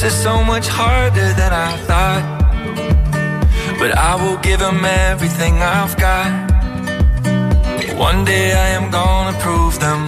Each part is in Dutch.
This is so much harder than I thought. But I will give him everything I've got. One day I am gonna prove them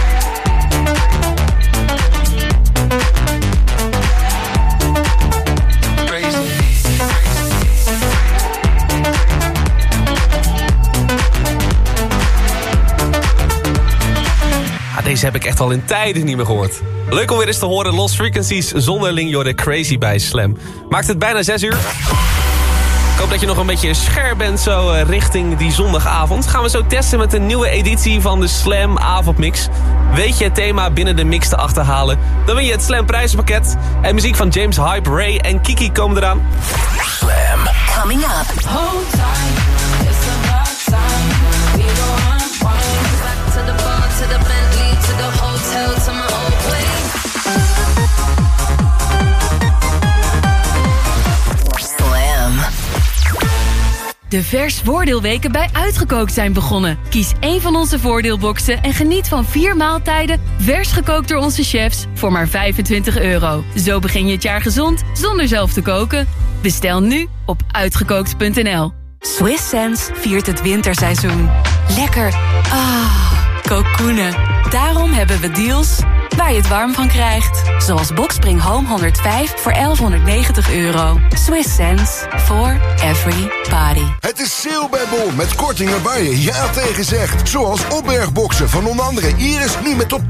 Deze heb ik echt al in tijden niet meer gehoord. Leuk om weer eens te horen. Lost Frequencies zonder Link Crazy bij Slam. Maakt het bijna 6 uur. Ik hoop dat je nog een beetje scherp bent zo eh, richting die zondagavond. Gaan we zo testen met een nieuwe editie van de Slam Avondmix. Weet je het thema binnen de mix te achterhalen? Dan win je het Slam prijzenpakket. En muziek van James Hype, Ray en Kiki komen eraan. Slam. Coming up. De vers voordeelweken bij Uitgekookt zijn begonnen. Kies één van onze voordeelboxen en geniet van vier maaltijden... vers gekookt door onze chefs voor maar 25 euro. Zo begin je het jaar gezond zonder zelf te koken. Bestel nu op uitgekookt.nl. Swiss Sense viert het winterseizoen. Lekker. Ah, kokoenen. Daarom hebben we deals waar je het warm van krijgt. Zoals Boxspring Home 105 voor 1190 euro. Swiss Sense for every party. Het is sale bij Bol met kortingen waar je ja tegen zegt. Zoals opbergboxen van onder andere Iris nu met tot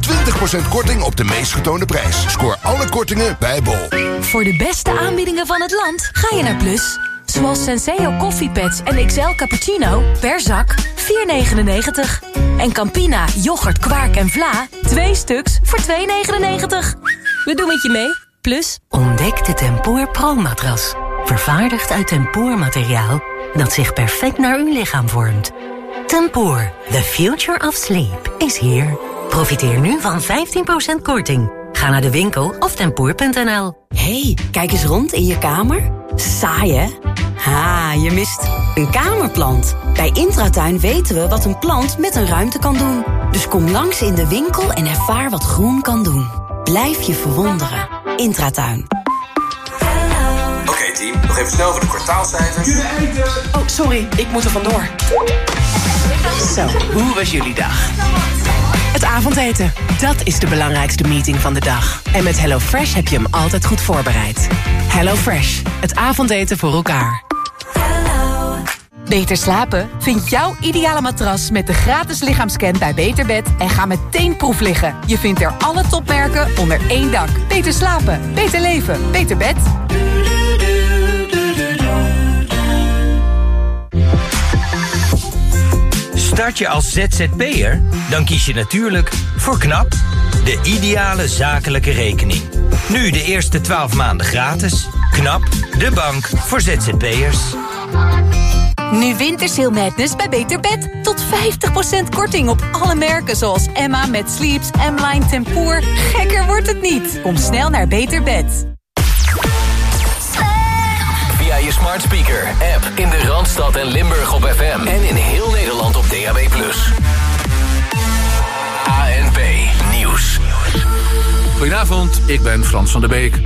20% korting op de meest getoonde prijs. Scoor alle kortingen bij Bol. Voor de beste aanbiedingen van het land ga je naar Plus. Zoals Senseo koffiepads en XL cappuccino per zak 4,99. En Campina, yoghurt, kwark en vla 2 stuks voor 2,99. We doen het je mee, Plus. Ontdek de Tempoor Pro-matras. Vervaardigd uit tempoormateriaal dat zich perfect naar uw lichaam vormt. Tempoor, the future of sleep, is here. Profiteer nu van 15% korting. Ga naar de winkel of tempoor.nl. hey, kijk eens rond in je kamer. Saai, hè? Ha, je mist een kamerplant. Bij Intratuin weten we wat een plant met een ruimte kan doen. Dus kom langs in de winkel en ervaar wat groen kan doen. Blijf je verwonderen. Intratuin. Oké team, nog even snel voor de kwartaalcijfers. Oh, sorry, ik moet er vandoor. Zo, hoe was jullie dag? Het avondeten, dat is de belangrijkste meeting van de dag. En met HelloFresh heb je hem altijd goed voorbereid. HelloFresh, het avondeten voor elkaar. Beter slapen? Vind jouw ideale matras met de gratis lichaamscan bij Beterbed en ga meteen proef liggen. Je vindt er alle topmerken onder één dak. Beter slapen, beter leven, beter bed. Start je als ZZP'er? Dan kies je natuurlijk voor KNAP, de ideale zakelijke rekening. Nu de eerste 12 maanden gratis. KNAP, de bank voor ZZP'ers. Nu Wintersail Madness bij Beter Bed. Tot 50% korting op alle merken zoals Emma met Sleeps, M-Line Tempoor. Gekker wordt het niet. Kom snel naar Beter Bed. Via je smart speaker, app in de Randstad en Limburg op FM. En in heel Nederland op DAB+. ANP Nieuws. Goedenavond, ik ben Frans van der Beek.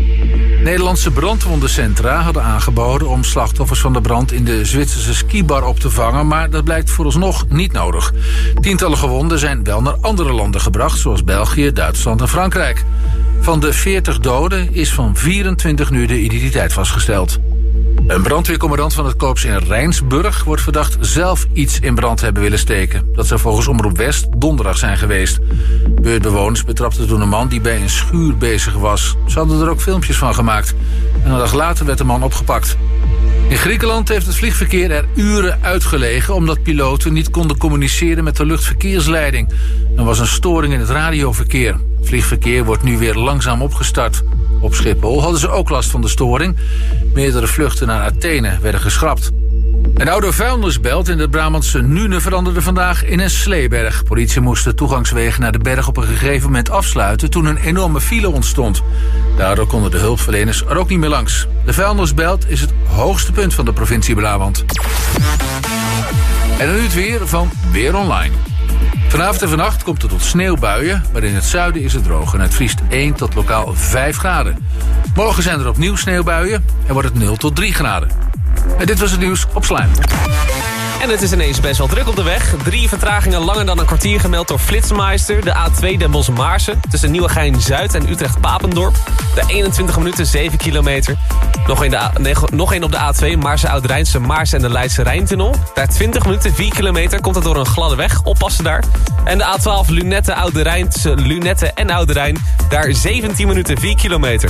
Nederlandse brandwondencentra hadden aangeboden om slachtoffers van de brand in de Zwitserse skibar op te vangen, maar dat blijkt vooralsnog niet nodig. Tientallen gewonden zijn wel naar andere landen gebracht, zoals België, Duitsland en Frankrijk. Van de 40 doden is van 24 nu de identiteit vastgesteld. Een brandweercommandant van het korps in Rijnsburg wordt verdacht zelf iets in brand te hebben willen steken. Dat zou volgens Omroep West donderdag zijn geweest. Buurtbewoners betrapten toen een man die bij een schuur bezig was. Ze hadden er ook filmpjes van gemaakt. En een dag later werd de man opgepakt. In Griekenland heeft het vliegverkeer er uren uitgelegen... omdat piloten niet konden communiceren met de luchtverkeersleiding. Er was een storing in het radioverkeer. Het vliegverkeer wordt nu weer langzaam opgestart. Op Schiphol hadden ze ook last van de storing. Meerdere vluchten naar Athene werden geschrapt. Een oude vuilnisbelt in de Brabantse Nune veranderde vandaag in een sleeberg. Politie moest de toegangswegen naar de berg op een gegeven moment afsluiten... toen een enorme file ontstond. Daardoor konden de hulpverleners er ook niet meer langs. De vuilnisbelt is het hoogste punt van de provincie Brabant. En dan nu het weer van Weer Online. Vanavond en vannacht komt het tot sneeuwbuien, maar in het zuiden is het droog en het vriest 1 tot lokaal 5 graden. Morgen zijn er opnieuw sneeuwbuien en wordt het 0 tot 3 graden. En dit was het nieuws op Slijm. En het is ineens best wel druk op de weg. Drie vertragingen langer dan een kwartier gemeld door Flitsmeister. De A2 Den Bosch-Maarsen tussen Nieuwegein-Zuid en Utrecht-Papendorp. De 21 minuten 7 kilometer. Nog een op de A2 Maarsen-Oud-Rijnse Maarsen en de Leidse Rijntunnel. Daar 20 minuten 4 kilometer komt het door een gladde weg. Oppassen daar. En de A12 Lunette-Oude Rijn tussen Lunette en Oude Rijn. Daar 17 minuten 4 kilometer.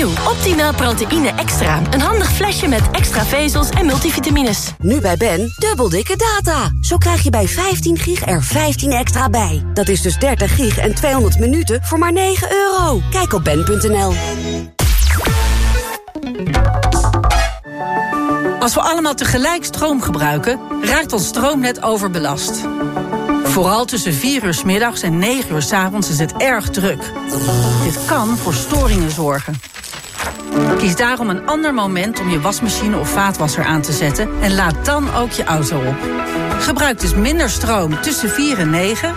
Nieuw Optimaal Proteïne Extra. Een handig flesje met extra vezels en multivitamines. Nu bij Ben, dubbel dikke data. Zo krijg je bij 15 gig er 15 extra bij. Dat is dus 30 gig en 200 minuten voor maar 9 euro. Kijk op ben.nl. Als we allemaal tegelijk stroom gebruiken, raakt ons stroomnet overbelast. Vooral tussen 4 uur s middags en 9 uur s avonds is het erg druk. Dit kan voor storingen zorgen. Kies daarom een ander moment om je wasmachine of vaatwasser aan te zetten... en laad dan ook je auto op. Gebruik dus minder stroom tussen 4 en 9.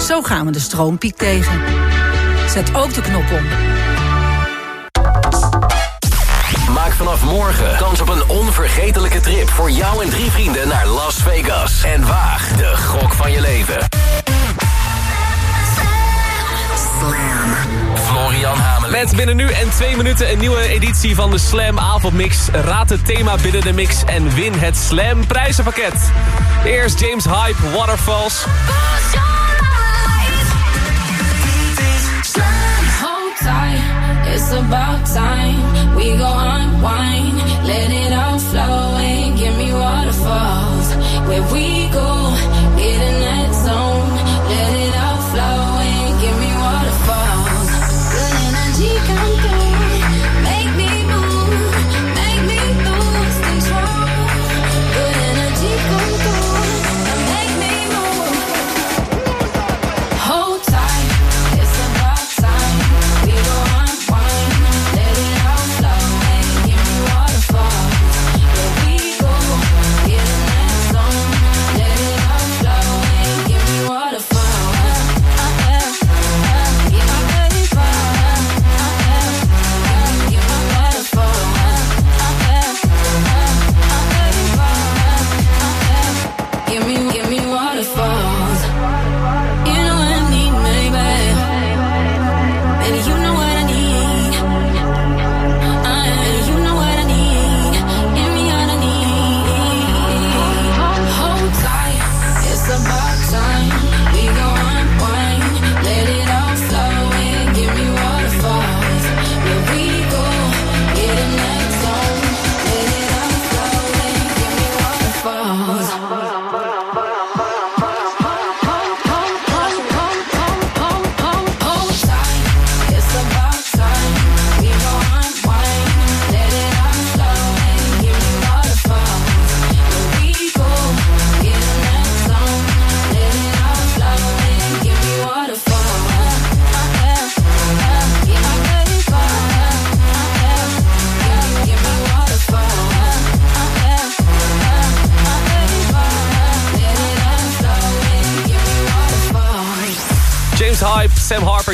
Zo gaan we de stroompiek tegen. Zet ook de knop om. Maak vanaf morgen kans op een onvergetelijke trip voor jou en drie vrienden naar Las Vegas. En waag de gok van je leven. Hameling. Met binnen nu en twee minuten een nieuwe editie van de Slam avondmix. Raad het thema binnen de mix en win het Slam prijzenpakket. Eerst James Hype, Waterfalls. It's about time. We go unwind, let it all flow and give me waterfalls. Where we go, get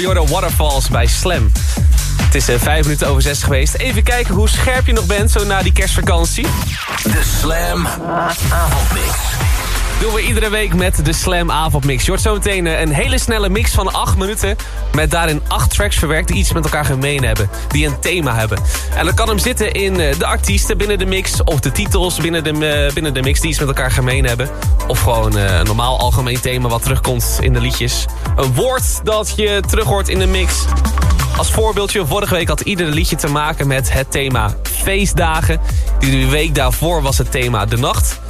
Jordan Waterfalls bij Slam. Het is uh, vijf minuten over zes geweest. Even kijken hoe scherp je nog bent zo na die kerstvakantie. De Slam. Doen we iedere week met de Slam avondmix. Je hoort zometeen uh, een hele snelle mix van acht minuten... met daarin acht tracks verwerkt die iets met elkaar gemeen hebben. Die een thema hebben. En dat kan hem zitten in uh, de artiesten binnen de mix... of de titels binnen de, binnen de mix die iets met elkaar gemeen hebben. Of gewoon een normaal algemeen thema wat terugkomt in de liedjes. Een woord dat je terug hoort in de mix... Als voorbeeldje, vorige week had iedere liedje te maken met het thema feestdagen. Die week daarvoor was het thema de nacht.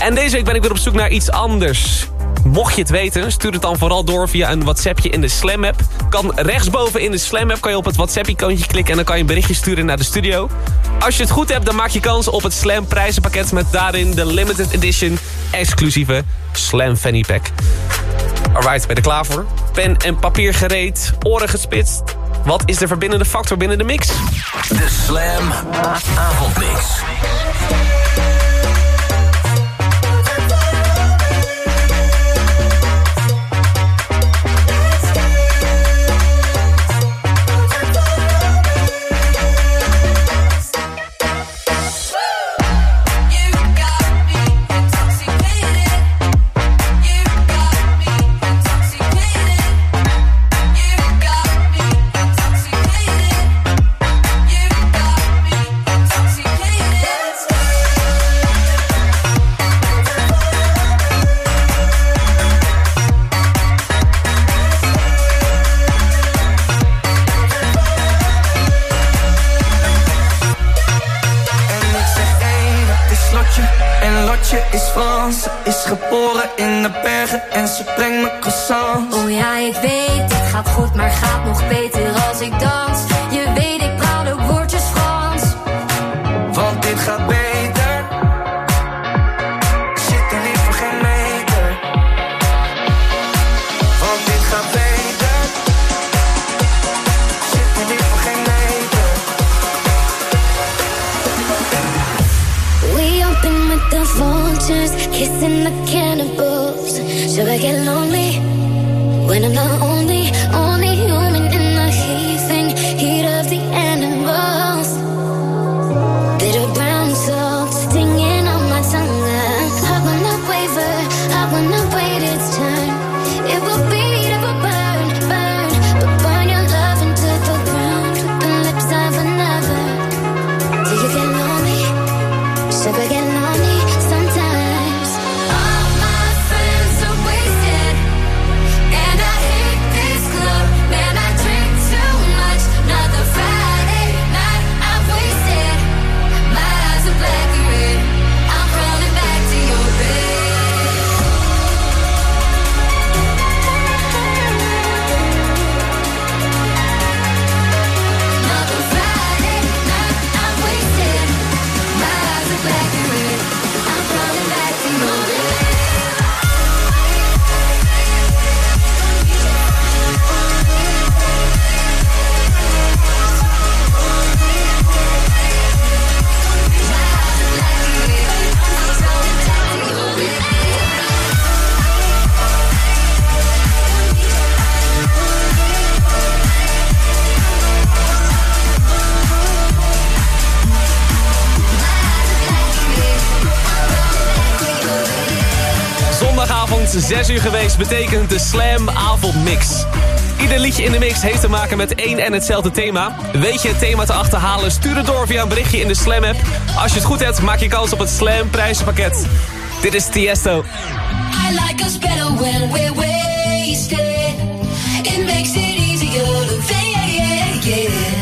En deze week ben ik weer op zoek naar iets anders. Mocht je het weten, stuur het dan vooral door via een WhatsAppje in de Slam app. Kan rechtsboven in de Slam app kan je op het WhatsApp-icoontje klikken... en dan kan je een berichtje sturen naar de studio. Als je het goed hebt, dan maak je kans op het Slam prijzenpakket... met daarin de limited edition exclusieve Slam Fanny Pack. Alright, ben je er klaar voor? Pen en papier gereed, oren gespitst... Wat is de verbindende factor binnen de mix? De Slam Avondmix. Gaat goed, maar gaat nog beter de Slam Avondmix. Ieder liedje in de mix heeft te maken met één en hetzelfde thema. Weet je het thema te achterhalen? Stuur het door via een berichtje in de Slam app. Als je het goed hebt, maak je kans op het Slam prijzenpakket. Dit is Tiesto. I like us better when. It it to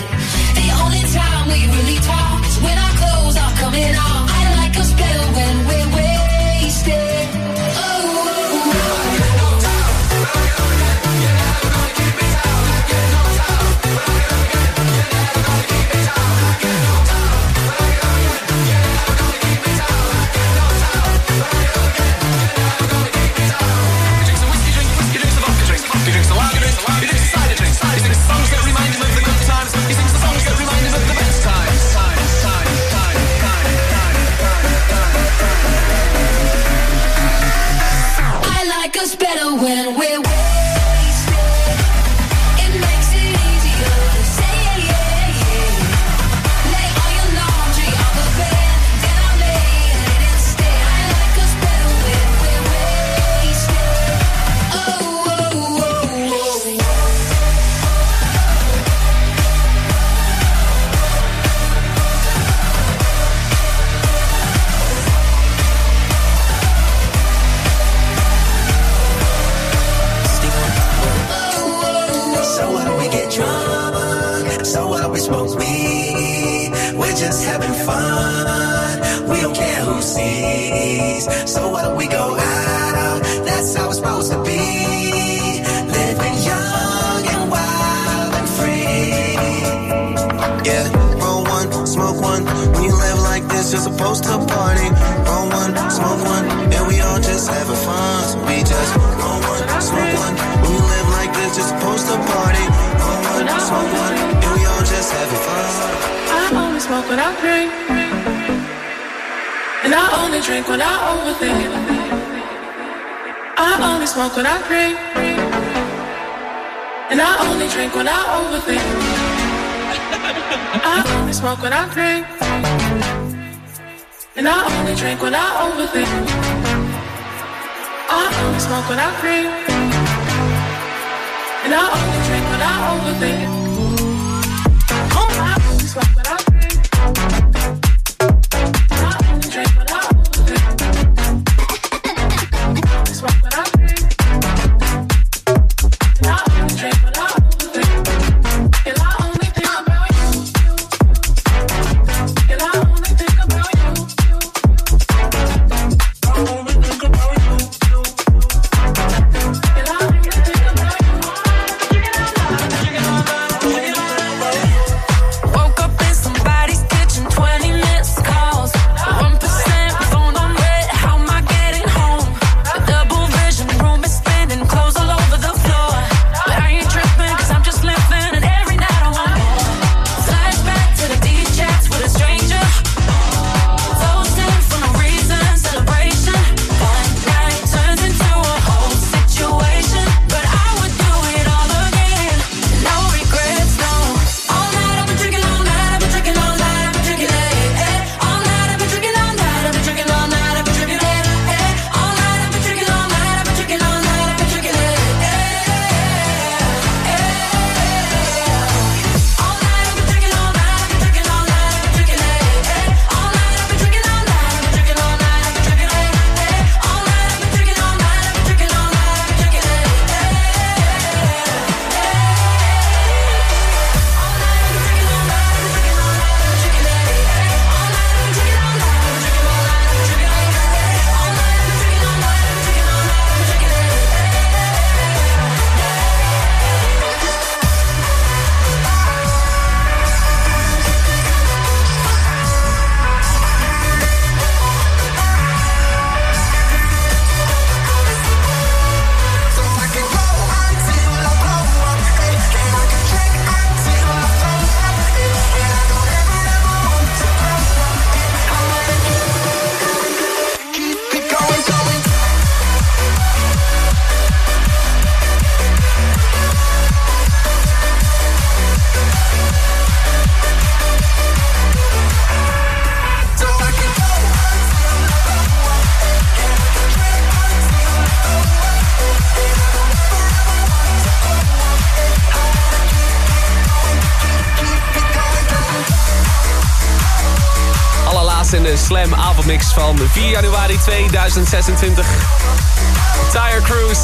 supposed to party. Roll one, smoke one, and we all just having fun. So we just roll one, smoke one. You live like this, you're supposed to party. Roll one, smoke one, and we all just having fun. I only smoke when I drink. And I only drink when I overthink. I only smoke when I drink. And I only drink when I overthink. I only smoke when I drink. And I only drink when I overthink. I only smoke when I drink. And I only drink when I overthink. I only smoke when. I 2026. Tire Cruise.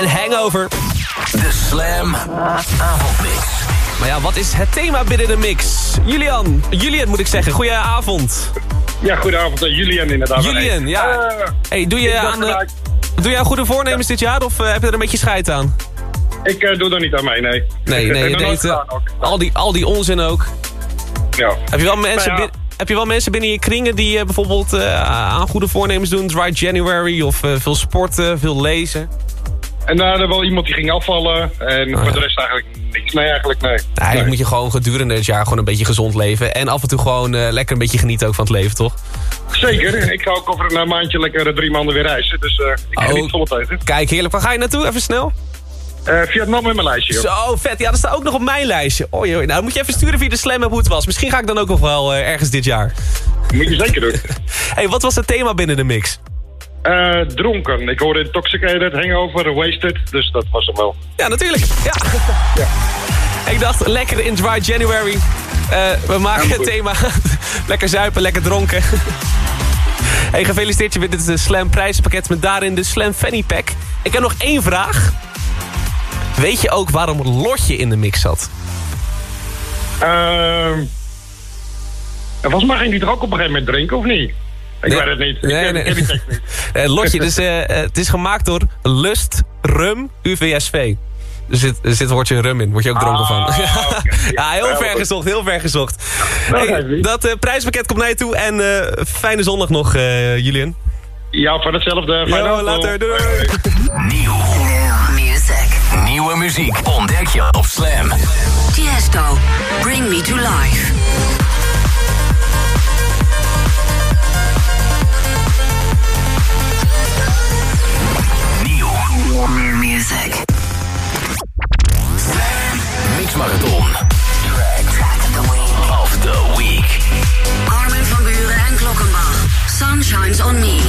En Hangover. De Slam avondmix. Maar ja, wat is het thema binnen de mix? Julian, Julian moet ik zeggen, goedenavond. Ja, goedenavond. eh, Julian inderdaad. Julian, ja. Eh, Hey, doe je aan de, doe je aan goede voornemens dit jaar of eh, heb je er een beetje scheid aan? Ik doe er niet aan mee, nee. Nee, Ik nee, je deed al, die, al die onzin ook. Ja. Heb je wel mensen, Nou ja. Heb je wel mensen binnen je kringen die eh, bijvoorbeeld eh, aan goede voornemens doen? Dry January of eh, veel sporten, veel lezen? En daar er wel iemand die ging afvallen. En Ah, voor de rest eigenlijk niks. Nee, eigenlijk nee. Nou, eigenlijk moet je gewoon gedurende het jaar gewoon een beetje gezond leven. En af en toe gewoon lekker een beetje genieten ook van het leven, toch? Zeker. Ik ga ook over een maandje lekker drie maanden weer reizen. Dus ik Oh. geniet volle tijd. Kijk, heerlijk. Waar ga je naartoe? Even snel. Eh Vietnam in mijn lijstje. joh. Zo, vet. Ja, dat staat ook nog op mijn lijstje. Oh, joh. Nou, moet je even sturen via de slam hoe het was. Misschien ga ik dan ook nog wel eh, ergens dit jaar. Moet je zeker doen. hey, wat was het thema binnen de mix? Eh, dronken. Ik hoorde intoxicated, hangover, wasted. Dus dat was hem wel. Ja, natuurlijk. Ja. Ik dacht, lekker in Dry January. We maken het thema lekker zuipen, lekker dronken. Hey, gefeliciteerd je met dit Slam prijzenpakket met daarin de Slam Fanny Pack. Ik heb nog één vraag. Weet je ook waarom Lotje in de mix zat? Ehm en volgens mij ging die er ook op een gegeven moment drinken, of niet? Ik Nee. weet het niet. Ik Nee, ken- nee. ken die tekst niet. Eh, Lotje, dus, eh, eh, het is gemaakt door Lust Rum UVSV. Er zit, er zit woordje rum in, word je ook dronken van. Ah, ja, heel ver gezocht, heel ver gezocht. Hey, dat eh, prijspakket komt naar je toe en eh, fijne zondag nog, eh, Julian. Ja, van hetzelfde. Fijne avond. later, doei. Nieuw. Nieuwe muziek ontdek je op Slam. Tiesto, Bring Me to Life. Nieuw. New music. Mix Marathon. Track of the week. Armin van Buren en Klokkenbach. Sun shines on me.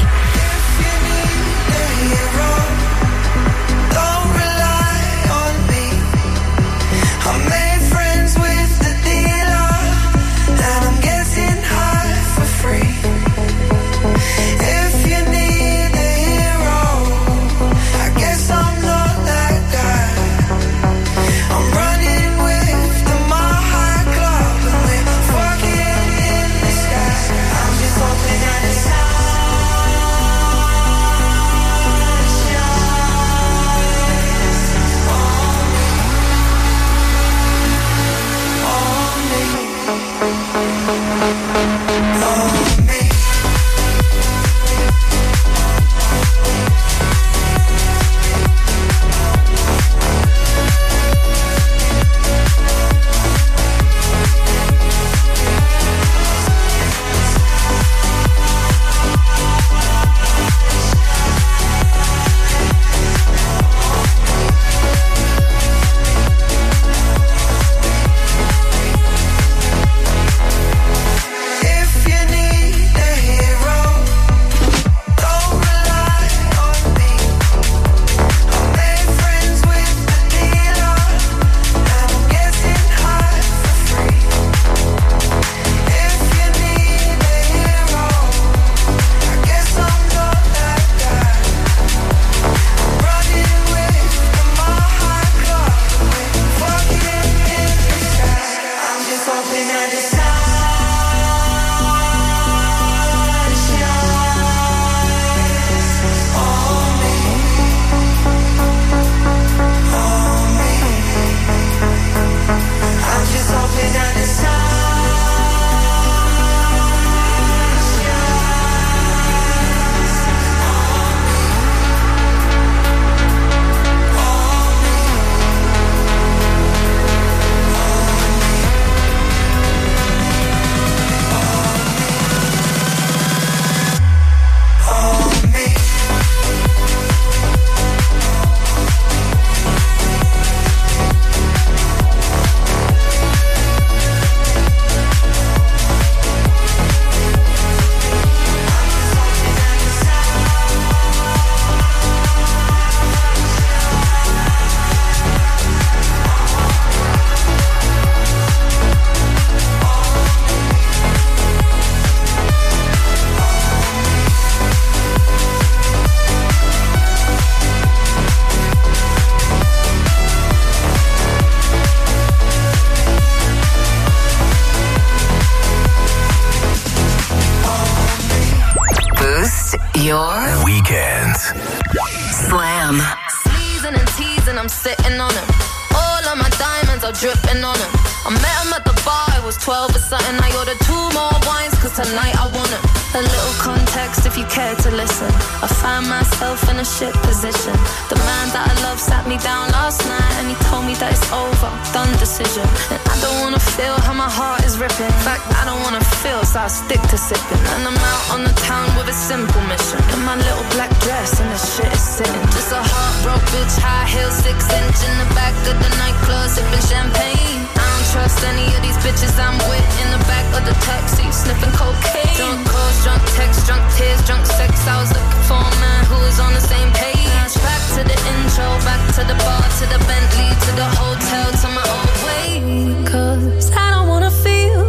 to the Bentley, to the hotel, to my old way. Cause I don't wanna feel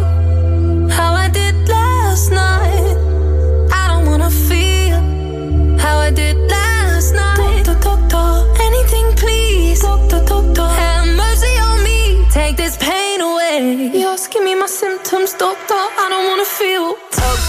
how I did last night. I don't wanna feel how I did last night. Doctor, doctor, anything please. Doctor, doctor, have mercy on me. Take this pain away. You're asking me my symptoms, doctor. I don't wanna feel.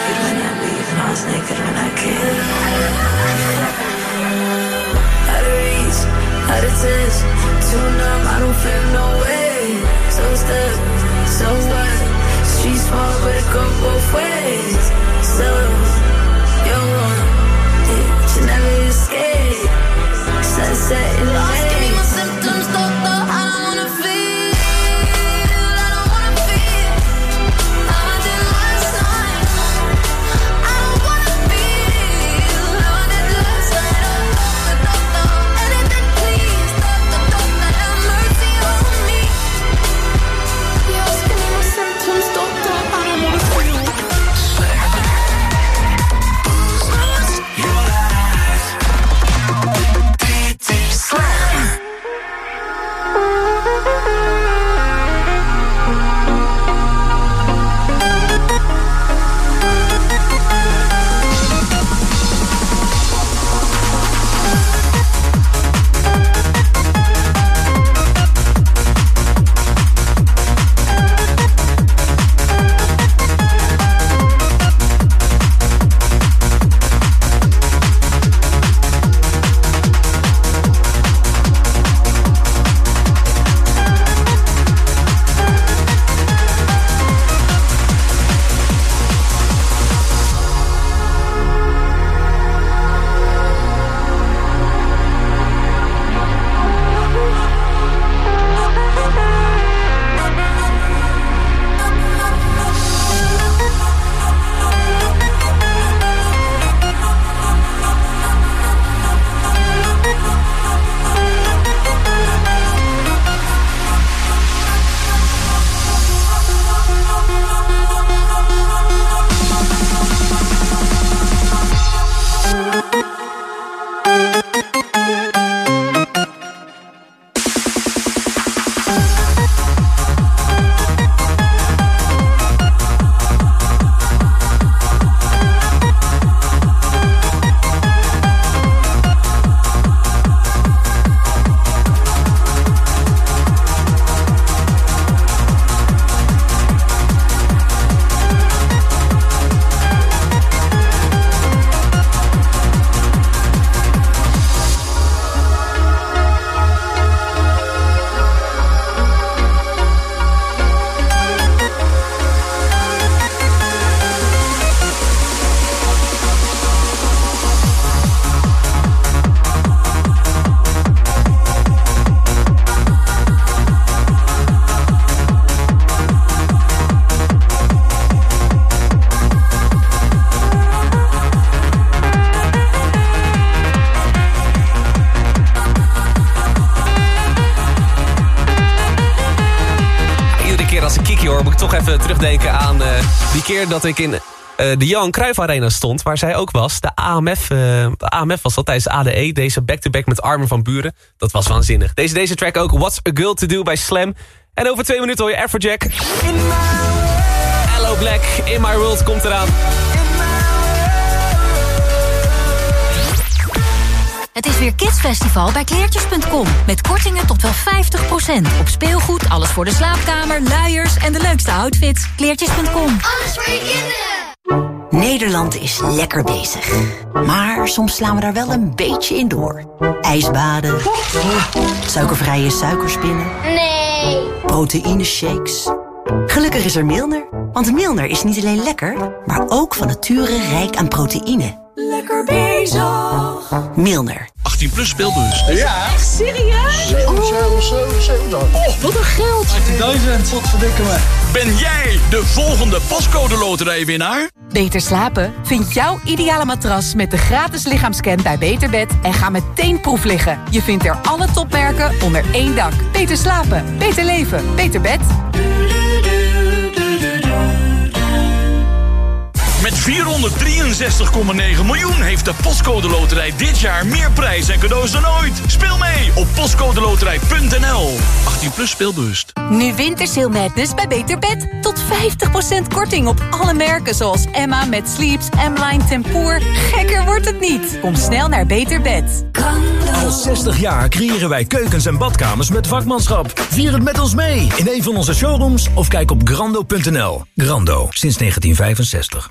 naked when I leave, and I was naked when I came. Out of reach, out of touch, too numb, I don't feel no terugdenken aan eh, die keer dat ik in eh, de Johan Cruijff Arena stond, waar zij ook was. De AMF, eh, de AMF was dat tijdens ADE, deze back-to-back met Armin van Buren. Dat was waanzinnig. Deze, deze track ook, What's a Girl to Do bij Slam. En over twee minuten hoor je Afrojack. Hello Black, In My World komt eraan. Het is weer Kidsfestival bij kleertjes.com. Met kortingen tot wel 50%. Op speelgoed, alles voor de slaapkamer, luiers en de leukste outfits. Kleertjes.com. Alles voor je kinderen. Nederland is lekker bezig. Maar soms slaan we daar wel een beetje in door. Ijsbaden. Suikervrije suikerspinnen. Nee. Proteïne shakes. Gelukkig is er Milner. Want Milner is niet alleen lekker, maar ook van nature rijk aan proteïne. Milner. 18 plus speelbus. Ja. Echt serieus? Oh, wat een geld. 18.000. Wat verdikken me. Ben jij de volgende pascode loterijwinnaar? Beter slapen? Vind jouw ideale matras met de gratis lichaamscan bij Beterbed en ga meteen proef liggen. Je vindt er alle topmerken onder één dak. Beter slapen, beter leven, beter bed. Met 463,9 miljoen heeft de Postcode Loterij dit jaar meer prijs en cadeaus dan ooit. Speel mee op postcodeloterij.nl. 18 plus speelbewust. Nu Wintersale Madness bij Beter Bed. Tot 50% korting op alle merken zoals Emma met Sleeps, M-Line Tempoor. Gekker wordt het niet. Kom snel naar Beter Bed. Al 60 jaar creëren wij keukens en badkamers met vakmanschap. Vier het met ons mee in een van onze showrooms of kijk op grando.nl. Grando, sinds 1965.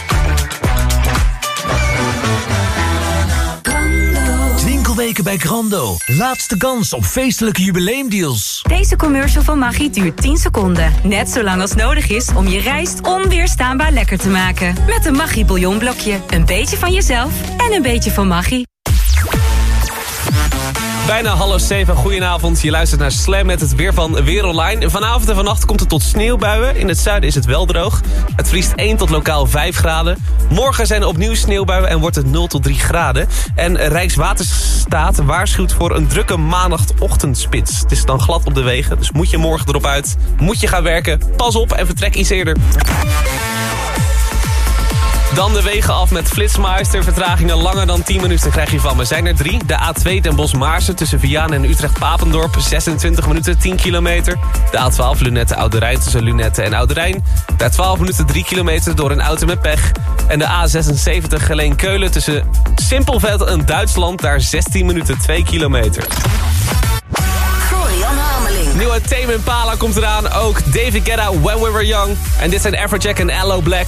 Bij Grando. Laatste kans op feestelijke jubileumdeals. Deze commercial van Maggi duurt 10 seconden. Net zo lang als nodig is om je rijst onweerstaanbaar lekker te maken. Met een Maggi bouillonblokje. Een beetje van jezelf en een beetje van Maggi. Bijna half zeven, goedenavond. Je luistert naar Slam met het weer van Weer Online. Vanavond en vannacht komt het tot sneeuwbuien. In het zuiden is het wel droog. Het vriest 1 tot lokaal 5 graden. Morgen zijn er opnieuw sneeuwbuien en wordt het 0 tot 3 graden. En Rijkswaterstaat waarschuwt voor een drukke maandagochtendspits. Het is dan glad op de wegen, dus moet je morgen erop uit. Moet je gaan werken, pas op en vertrek iets eerder. Dan de wegen af met Flitsmeister. Vertragingen langer dan 10 minuten krijg je van me. Zijn er drie. De A2 Den Bosch-Maarsen tussen Vianen en Utrecht-Papendorp. 26 minuten, 10 kilometer. De A12 Lunette Oude Rijn tussen Lunette en Oude Rijn. De 12 minuten, 3 kilometer door een auto met pech. En de A76 Geleen-Keulen tussen Simpelveld en Duitsland. Daar 16 minuten, 2 kilometer. Nieuwe Tame Impala komt eraan. Ook David Guetta, When We Were Young. En dit zijn Afrojack en Allo Black.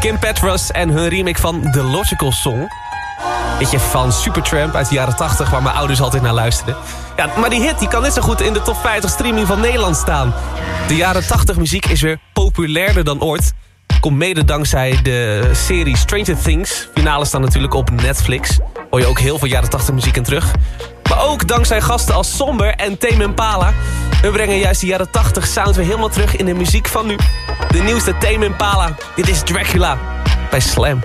Kim Petras en hun remake van The Logical Song. Beetje van Supertramp uit de jaren 80, waar mijn ouders altijd naar luisterden. Ja, maar die hit die kan net zo goed in de top 50 streaming van Nederland staan. De jaren 80 muziek is weer populairder dan ooit. Komt mede dankzij de serie Stranger Things. Finale staan natuurlijk op Netflix. Hoor je ook heel veel jaren 80 muziek in terug. Maar ook dankzij gasten als Somber en Tame Impala. We brengen juist de jaren 80 sound weer helemaal terug in de muziek van nu. De nieuwste Tame Impala. Dit is Dracula bij Slam.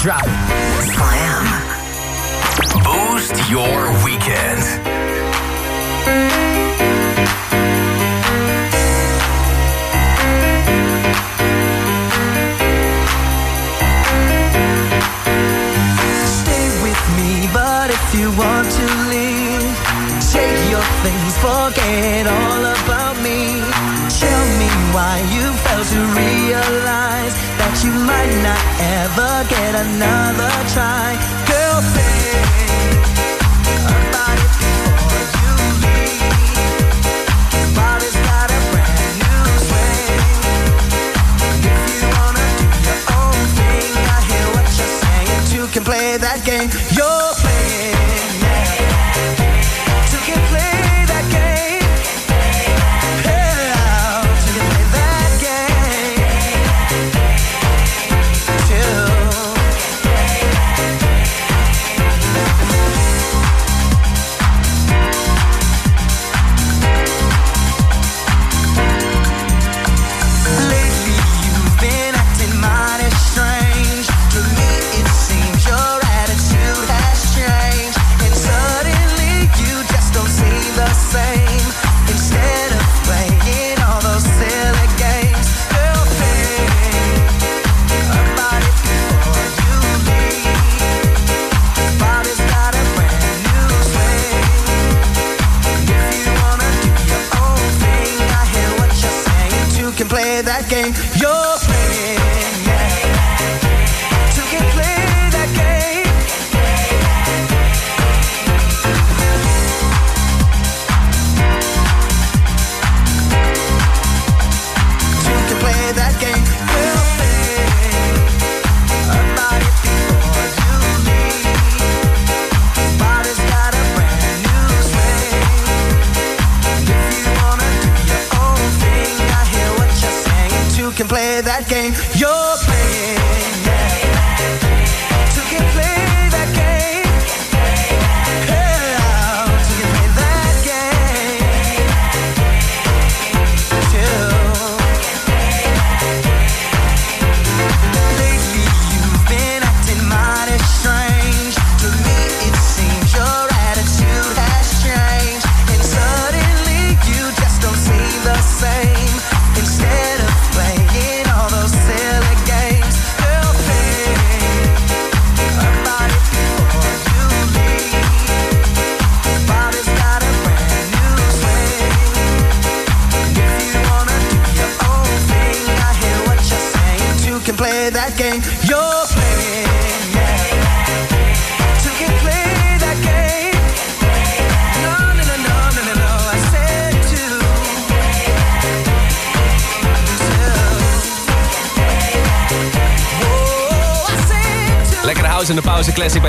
Drop. Slam. Boost your weekend. Stay with me, but if you want to leave, take your things, forget all another try. Girl, before you leave. Body's got a brand new. If you wanna do your own thing, I hear what you're saying. Two can play that game you're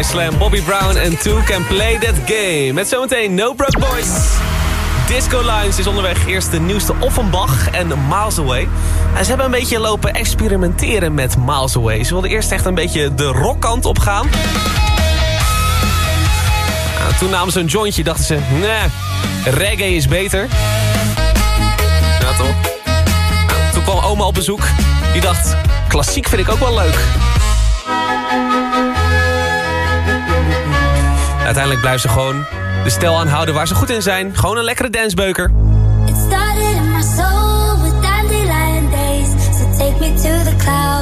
Slam. Bobby Brown en Two Can Play That Game. Met zometeen No Broke Boys. Disco Lines is onderweg eerst de nieuwste Offenbach en Miles Away. En ze hebben een beetje lopen experimenteren met Miles Away. Ze wilden eerst echt een beetje de rockkant op gaan. Nou, toen namen ze een jointje, dachten ze... Nee, reggae is beter. Toch? Nou, toen kwam oma op bezoek. Die dacht, klassiek vind ik ook wel leuk. Uiteindelijk blijven ze gewoon de stijl aanhouden waar ze goed in zijn. Gewoon een lekkere dansbeuker. It started in my soul with dandelion days. So take me to the clouds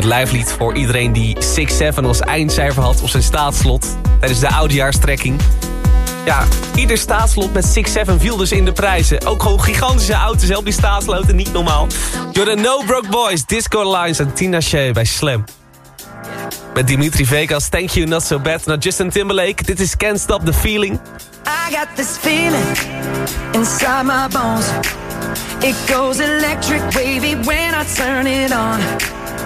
Het lijflied voor iedereen die 6-7 als eindcijfer had op zijn staatslot... tijdens de oudejaarstrekking. Ja, ieder staatslot met 6-7 viel dus in de prijzen. Ook gewoon gigantische auto's, help die staatsloten, niet normaal. Jordan No Broke Boys, Disco Lines en Tina Shea bij Slam. Met Dimitri Vegas, Thank You Not So Bad. Naar Justin Timberlake, dit is Can't Stop The Feeling. I got this feeling inside my bones. It goes electric wavy when I turn it on.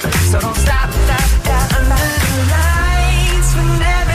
so don't stop, stop, stop. Under the lights when